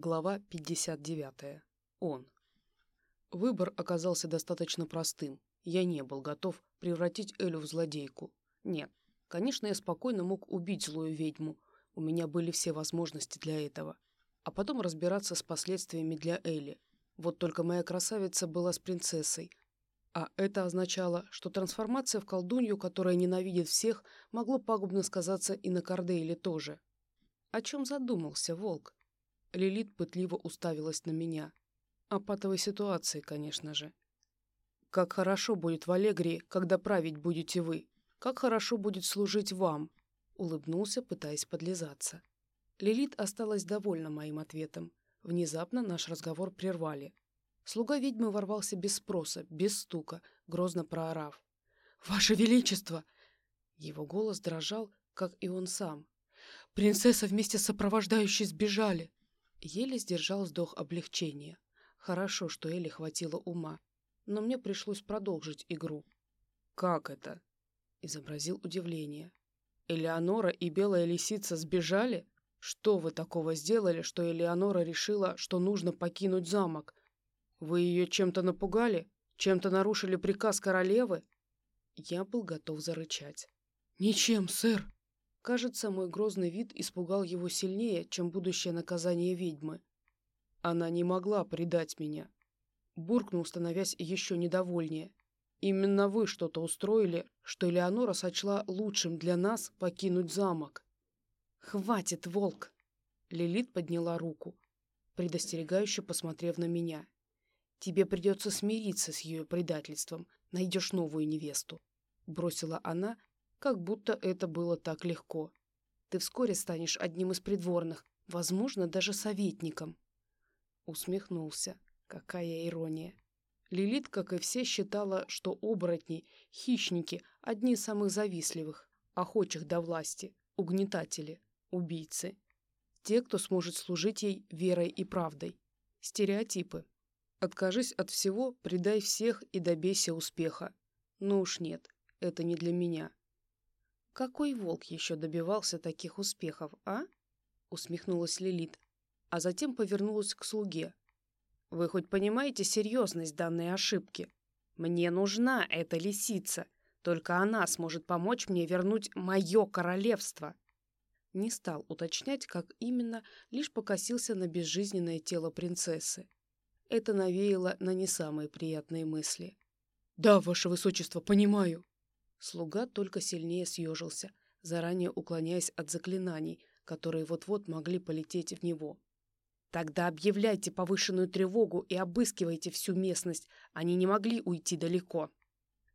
Глава 59. Он. Выбор оказался достаточно простым. Я не был готов превратить Элю в злодейку. Нет, конечно, я спокойно мог убить злую ведьму. У меня были все возможности для этого. А потом разбираться с последствиями для Эли. Вот только моя красавица была с принцессой. А это означало, что трансформация в колдунью, которая ненавидит всех, могло пагубно сказаться и на Кордейле тоже. О чем задумался волк? Лилит пытливо уставилась на меня. О ситуации, конечно же. «Как хорошо будет в Аллегрии, когда править будете вы. Как хорошо будет служить вам», — улыбнулся, пытаясь подлизаться. Лилит осталась довольна моим ответом. Внезапно наш разговор прервали. Слуга ведьмы ворвался без спроса, без стука, грозно проорав. «Ваше Величество!» Его голос дрожал, как и он сам. «Принцесса вместе с сопровождающей сбежали!» Еле сдержал вздох облегчения. Хорошо, что Элли хватило ума, но мне пришлось продолжить игру. «Как это?» — изобразил удивление. «Элеонора и Белая Лисица сбежали? Что вы такого сделали, что Элеонора решила, что нужно покинуть замок? Вы ее чем-то напугали? Чем-то нарушили приказ королевы?» Я был готов зарычать. «Ничем, сэр!» Кажется, мой грозный вид испугал его сильнее, чем будущее наказание ведьмы. Она не могла предать меня. Буркнул, становясь еще недовольнее. Именно вы что-то устроили, что Элеонора сочла лучшим для нас покинуть замок. «Хватит, волк!» Лилит подняла руку, предостерегающе посмотрев на меня. «Тебе придется смириться с ее предательством. Найдешь новую невесту», — бросила она, как будто это было так легко. Ты вскоре станешь одним из придворных, возможно, даже советником. Усмехнулся. Какая ирония. Лилит, как и все, считала, что оборотни, хищники, одни из самых завистливых, охочих до власти, угнетатели, убийцы. Те, кто сможет служить ей верой и правдой. Стереотипы. Откажись от всего, предай всех и добейся успеха. Ну уж нет, это не для меня. «Какой волк еще добивался таких успехов, а?» — усмехнулась Лилит, а затем повернулась к слуге. «Вы хоть понимаете серьезность данной ошибки? Мне нужна эта лисица, только она сможет помочь мне вернуть мое королевство». Не стал уточнять, как именно, лишь покосился на безжизненное тело принцессы. Это навеяло на не самые приятные мысли. «Да, ваше высочество, понимаю», Слуга только сильнее съежился, заранее уклоняясь от заклинаний, которые вот-вот могли полететь в него. «Тогда объявляйте повышенную тревогу и обыскивайте всю местность. Они не могли уйти далеко».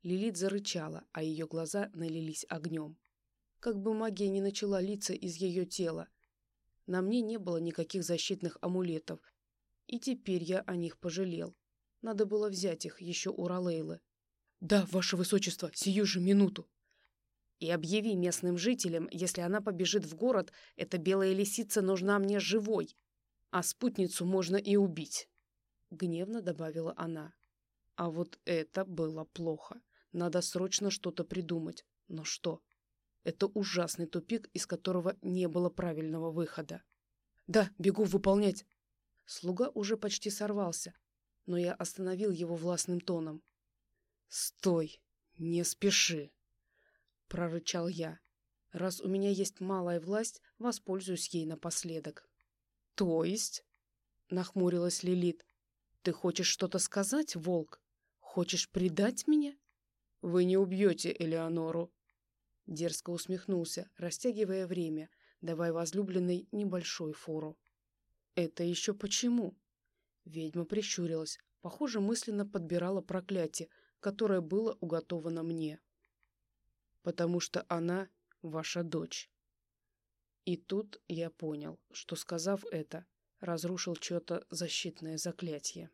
Лилит зарычала, а ее глаза налились огнем. Как бы магия не начала литься из ее тела. На мне не было никаких защитных амулетов, и теперь я о них пожалел. Надо было взять их еще у Ролейлы. «Да, ваше высочество, сию же минуту!» «И объяви местным жителям, если она побежит в город, эта белая лисица нужна мне живой, а спутницу можно и убить!» Гневно добавила она. А вот это было плохо. Надо срочно что-то придумать. Но что? Это ужасный тупик, из которого не было правильного выхода. «Да, бегу выполнять!» Слуга уже почти сорвался, но я остановил его властным тоном. «Стой! Не спеши!» — прорычал я. «Раз у меня есть малая власть, воспользуюсь ей напоследок». «То есть?» — нахмурилась Лилит. «Ты хочешь что-то сказать, волк? Хочешь предать меня?» «Вы не убьете Элеонору!» Дерзко усмехнулся, растягивая время, давая возлюбленной небольшой фору. «Это еще почему?» Ведьма прищурилась, похоже, мысленно подбирала проклятие, которое было уготовано мне. Потому что она ваша дочь. И тут я понял, что, сказав это, разрушил чье-то защитное заклятие.